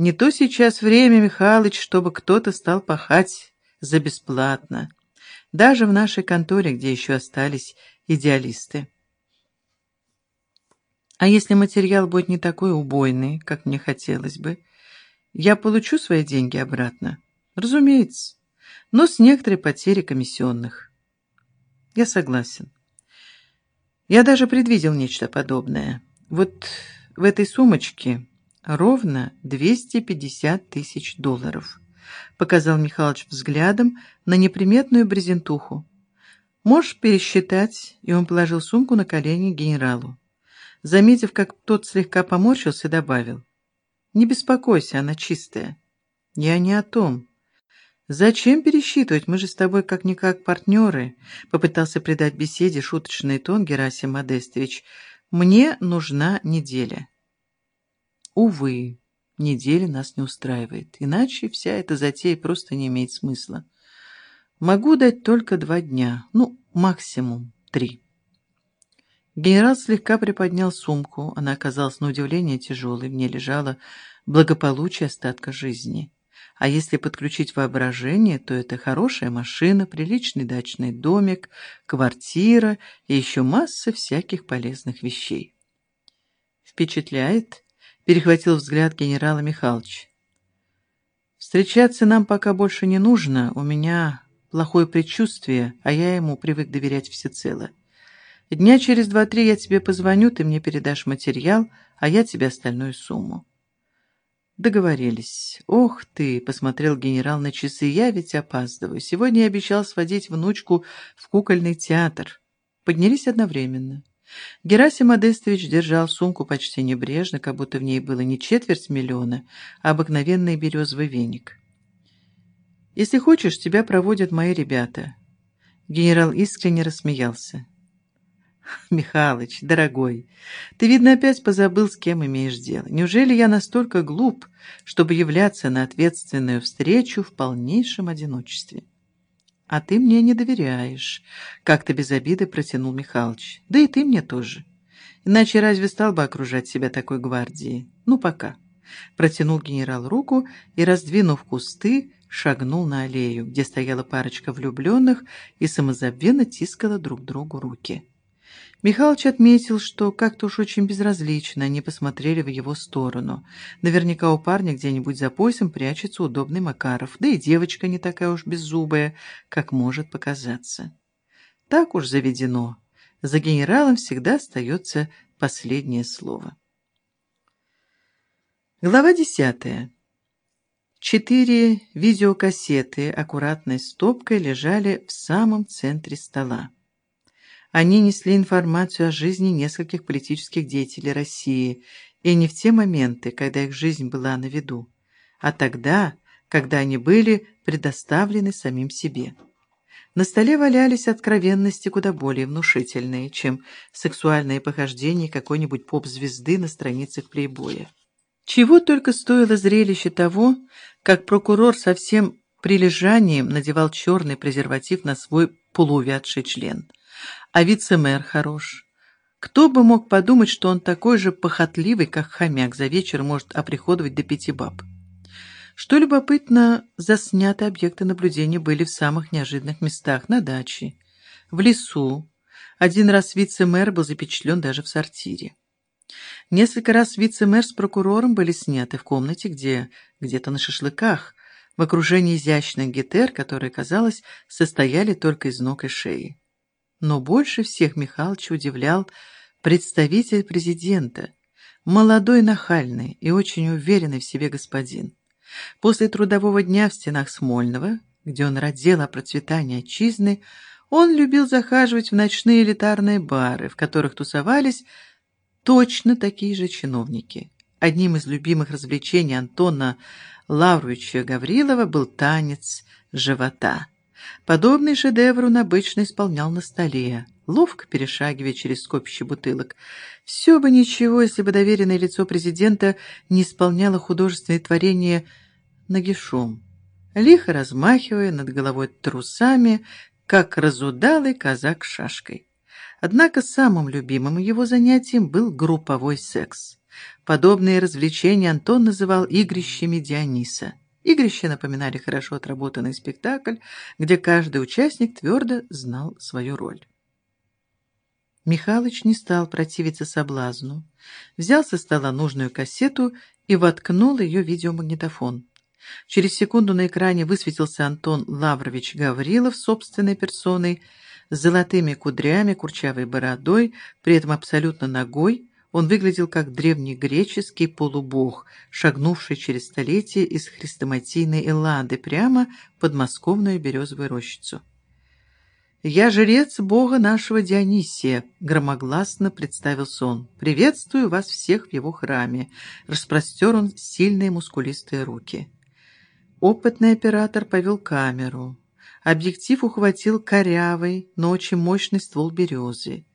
Не то сейчас время, Михалыч, чтобы кто-то стал пахать за бесплатно. Даже в нашей конторе, где еще остались идеалисты. А если материал будет не такой убойный, как мне хотелось бы, я получу свои деньги обратно? Разумеется, но с некоторой потерей комиссионных. Я согласен. Я даже предвидел нечто подобное. Вот в этой сумочке ровно 250 тысяч долларов. Показал Михалыч взглядом на неприметную брезентуху. Можешь пересчитать, и он положил сумку на колени генералу. Заметив, как тот слегка поморщился, добавил. «Не беспокойся, она чистая». «Я не о том. Зачем пересчитывать? Мы же с тобой как-никак партнеры», — попытался придать беседе шуточный тон Герасим Модестович. «Мне нужна неделя». «Увы, неделя нас не устраивает, иначе вся эта затея просто не имеет смысла. Могу дать только два дня, ну, максимум три». Генерал слегка приподнял сумку. Она оказалась на удивление тяжелой. В ней лежало благополучие остатка жизни. А если подключить воображение, то это хорошая машина, приличный дачный домик, квартира и еще масса всяких полезных вещей. «Впечатляет?» — перехватил взгляд генерала Михайлович. «Встречаться нам пока больше не нужно. У меня плохое предчувствие, а я ему привык доверять всецело». Дня через два-три я тебе позвоню, ты мне передашь материал, а я тебе остальную сумму. Договорились. Ох ты, посмотрел генерал на часы, я ведь опаздываю. Сегодня я обещал сводить внучку в кукольный театр. Поднялись одновременно. Герасим Модестович держал сумку почти небрежно, как будто в ней было не четверть миллиона, а обыкновенный березовый веник. «Если хочешь, тебя проводят мои ребята». Генерал искренне рассмеялся. Михалыч, дорогой, ты, видно, опять позабыл, с кем имеешь дело. Неужели я настолько глуп, чтобы являться на ответственную встречу в полнейшем одиночестве? А ты мне не доверяешь, как-то без обиды протянул Михалыч. Да и ты мне тоже. Иначе разве стал бы окружать себя такой гвардией? Ну, пока. Протянул генерал руку и, раздвинув кусты, шагнул на аллею, где стояла парочка влюбленных и самозабвенно тискала друг другу руки. Михалыч отметил, что как-то уж очень безразлично они посмотрели в его сторону. Наверняка у парня где-нибудь за поясом прячется удобный Макаров, да и девочка не такая уж беззубая, как может показаться. Так уж заведено. За генералом всегда остается последнее слово. Глава десятая. Четыре видеокассеты аккуратной стопкой лежали в самом центре стола. Они несли информацию о жизни нескольких политических деятелей России, и не в те моменты, когда их жизнь была на виду, а тогда, когда они были предоставлены самим себе. На столе валялись откровенности куда более внушительные, чем сексуальные похождения какой-нибудь поп-звезды на страницах плейбоя. Чего только стоило зрелище того, как прокурор со всем прилежанием надевал черный презерватив на свой полуувядший член – а вице-мэр хорош. Кто бы мог подумать, что он такой же похотливый, как хомяк, за вечер может оприходовать до пяти баб. Что любопытно, заснятые объекты наблюдения были в самых неожиданных местах, на даче, в лесу. Один раз вице-мэр был запечатлен даже в сортире. Несколько раз вице-мэр с прокурором были сняты в комнате, где где-то на шашлыках, в окружении изящных гитер, которые, казалось, состояли только из ног и шеи. Но больше всех Михалыч удивлял представитель президента, молодой, нахальный и очень уверенный в себе господин. После трудового дня в стенах Смольного, где он родил о процветании отчизны, он любил захаживать в ночные элитарные бары, в которых тусовались точно такие же чиновники. Одним из любимых развлечений Антона Лавровича Гаврилова был танец живота – Подобный шедевр он обычно исполнял на столе, ловко перешагивая через скопище бутылок. Все бы ничего, если бы доверенное лицо президента не исполняло художественное творение нагишом, лихо размахивая над головой трусами, как разудалый казак шашкой. Однако самым любимым его занятием был групповой секс. Подобные развлечения Антон называл игрищами Диониса. Игрища напоминали хорошо отработанный спектакль, где каждый участник твердо знал свою роль. Михалыч не стал противиться соблазну, взял со стола нужную кассету и воткнул ее в видеомагнитофон. Через секунду на экране высветился Антон Лаврович Гаврилов собственной персоной, с золотыми кудрями, курчавой бородой, при этом абсолютно ногой, он выглядел как древнегреческий полубог, шагнувший через столетия из хрестоматийной Эллады прямо под московную березовую рощицу. «Я жрец бога нашего Дионисия», — громогласно представился он. «Приветствую вас всех в его храме». Распростер он сильные мускулистые руки. Опытный оператор повел камеру. Объектив ухватил корявый, но очень мощный ствол березы.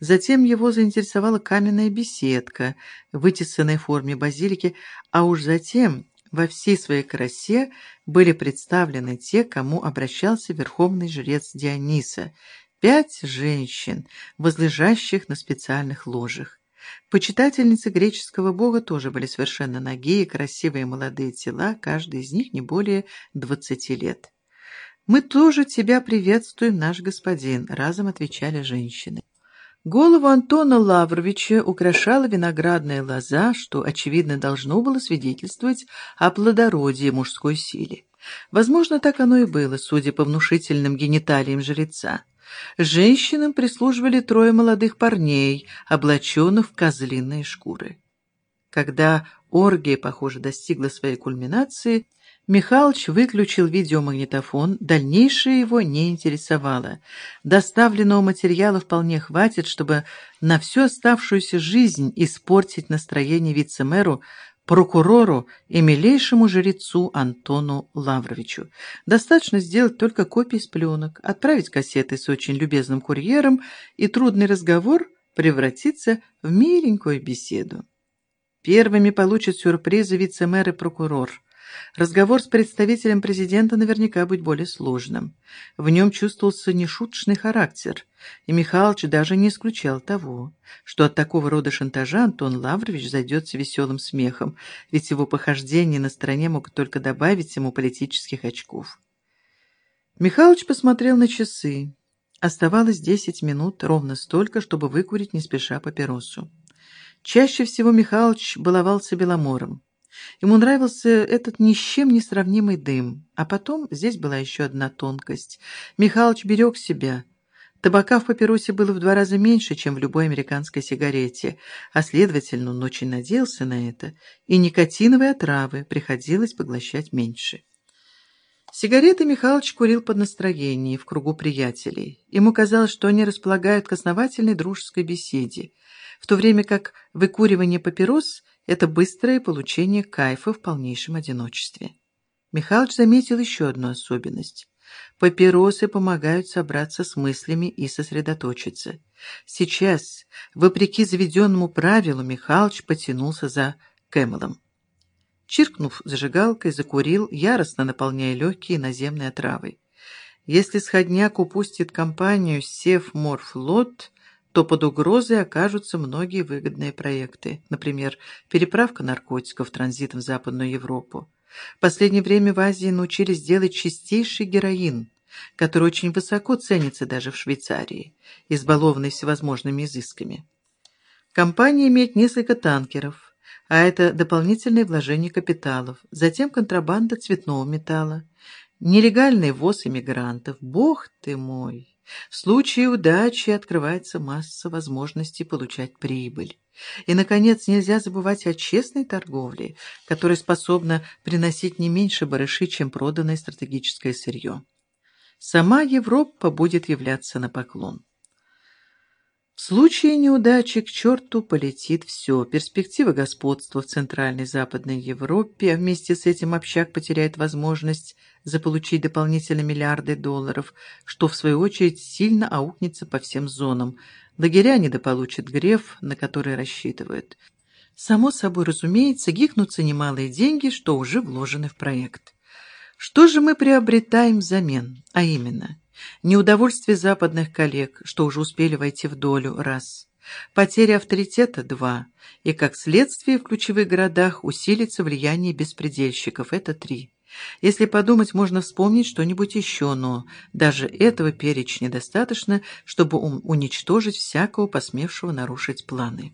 Затем его заинтересовала каменная беседка в вытесанной форме базилики, а уж затем во всей своей красе были представлены те, кому обращался верховный жрец Диониса, пять женщин, возлежащих на специальных ложах. Почитательницы греческого бога тоже были совершенно ноги красивые молодые тела, каждый из них не более двадцати лет. «Мы тоже тебя приветствуем, наш господин», — разом отвечали женщины. Голову Антона Лавровича украшала виноградная лоза, что, очевидно, должно было свидетельствовать о плодородии мужской силе. Возможно, так оно и было, судя по внушительным гениталиям жреца. Женщинам прислуживали трое молодых парней, облаченных в козлиные шкуры. Когда оргия, похоже, достигла своей кульминации, Михалыч выключил видеомагнитофон, дальнейшее его не интересовало. Доставленного материала вполне хватит, чтобы на всю оставшуюся жизнь испортить настроение вице-мэру, прокурору и милейшему жрецу Антону Лавровичу. Достаточно сделать только копии с пленок, отправить кассеты с очень любезным курьером, и трудный разговор превратится в миленькую беседу. Первыми получат сюрпризы вице-мэр и прокурор – Разговор с представителем президента наверняка будет более сложным. В нем чувствовался нешуточный характер, и Михалыч даже не исключал того, что от такого рода шантажа Антон Лаврович зайдется веселым смехом, ведь его похождения на стороне могут только добавить ему политических очков. Михалыч посмотрел на часы. Оставалось десять минут, ровно столько, чтобы выкурить не спеша папиросу. Чаще всего Михалыч баловался беломором. Ему нравился этот ни с чем не сравнимый дым. А потом здесь была еще одна тонкость. Михалыч берег себя. Табака в папиросе было в два раза меньше, чем в любой американской сигарете, а, следовательно, он очень надеялся на это, и никотиновые отравы приходилось поглощать меньше. Сигареты Михалыч курил под настроение в кругу приятелей. Ему казалось, что они располагают к основательной дружеской беседе, в то время как выкуривание папирос – это быстрое получение кайфа в полнейшем одиночестве. Михалыч заметил еще одну особенность. Папиросы помогают собраться с мыслями и сосредоточиться. Сейчас, вопреки заведенному правилу, Михалыч потянулся за Кэмелом. Чиркнув зажигалкой, закурил, яростно наполняя легкие наземной отравой. Если сходняк упустит компанию «Севморфлот», то под угрозой окажутся многие выгодные проекты, например, переправка наркотиков транзитом в Западную Европу. В последнее время в Азии научились делать чистейший героин, который очень высоко ценится даже в Швейцарии, избалованный всевозможными изысками. Компания имеет несколько танкеров, а это дополнительное вложение капиталов, затем контрабанда цветного металла, нелегальный ввоз иммигрантов. Бог ты мой! В случае удачи открывается масса возможностей получать прибыль. И, наконец, нельзя забывать о честной торговле, которая способна приносить не меньше барыши, чем проданное стратегическое сырье. Сама Европа будет являться на поклон. В случае неудачи к черту полетит все. Перспектива господства в Центральной Западной Европе, а вместе с этим общак потеряет возможность заполучить дополнительные миллиарды долларов, что в свою очередь сильно аукнется по всем зонам. Лагеря недополучат греф, на который рассчитывают. Само собой разумеется, гикнутся немалые деньги, что уже вложены в проект. Что же мы приобретаем взамен? А именно – Неудовольствие западных коллег, что уже успели войти в долю, раз. Потеря авторитета – два. И, как следствие, в ключевых городах усилится влияние беспредельщиков – это три. Если подумать, можно вспомнить что-нибудь еще, но даже этого перечня достаточно, чтобы уничтожить всякого посмевшего нарушить планы.